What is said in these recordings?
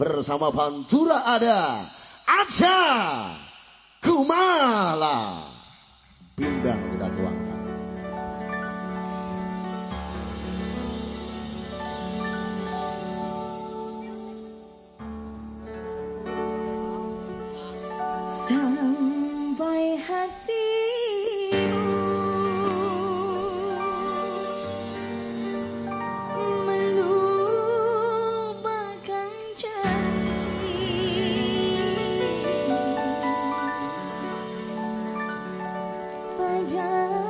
bersama Pantura ada Aja Kumala. Bimbang kita tuangkan. down.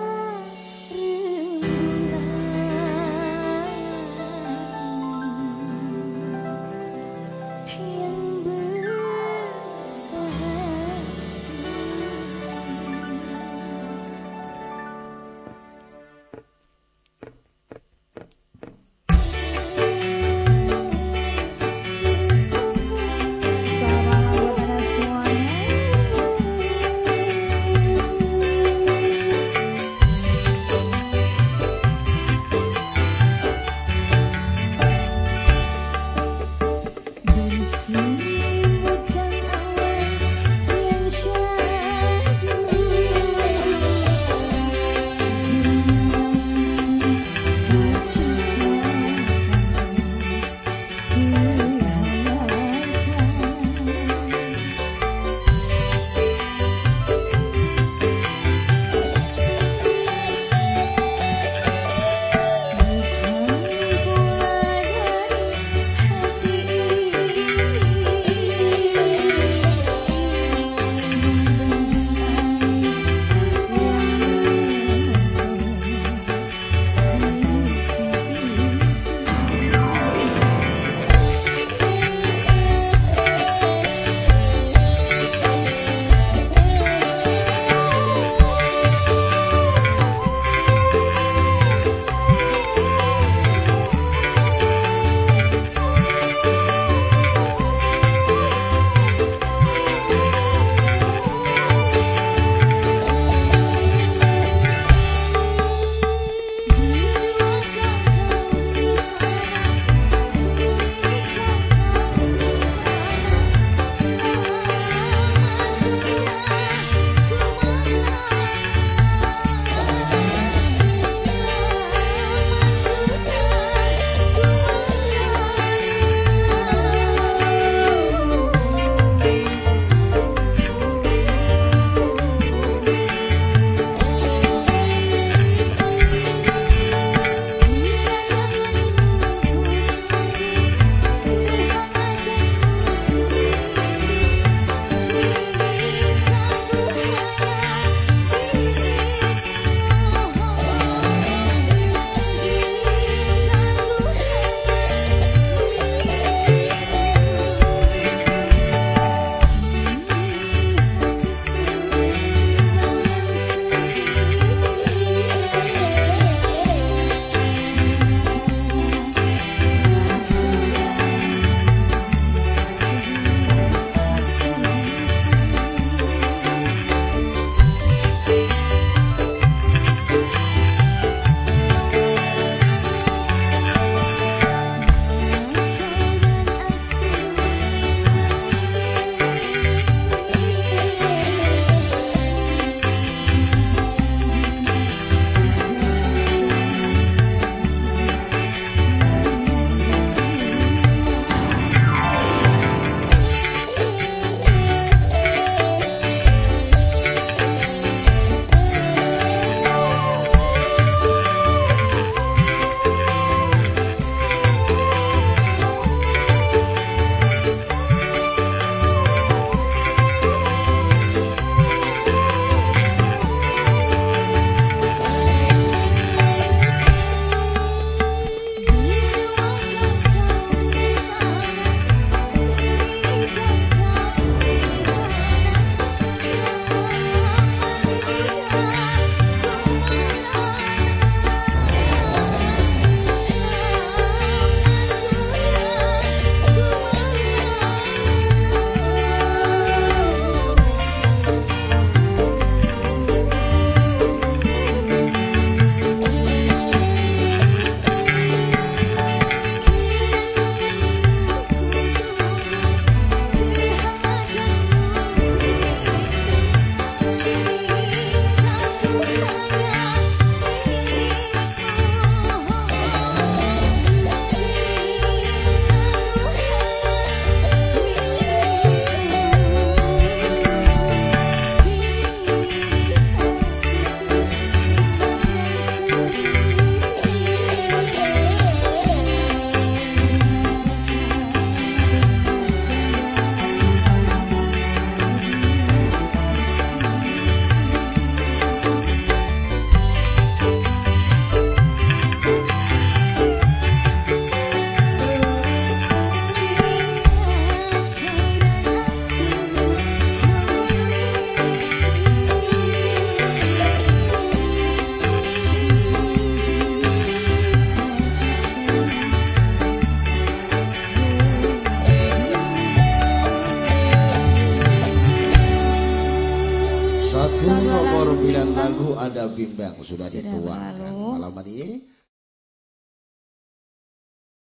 Nomor 9 lagu ada bimbang sudah, Sudah dituangkan malam ini.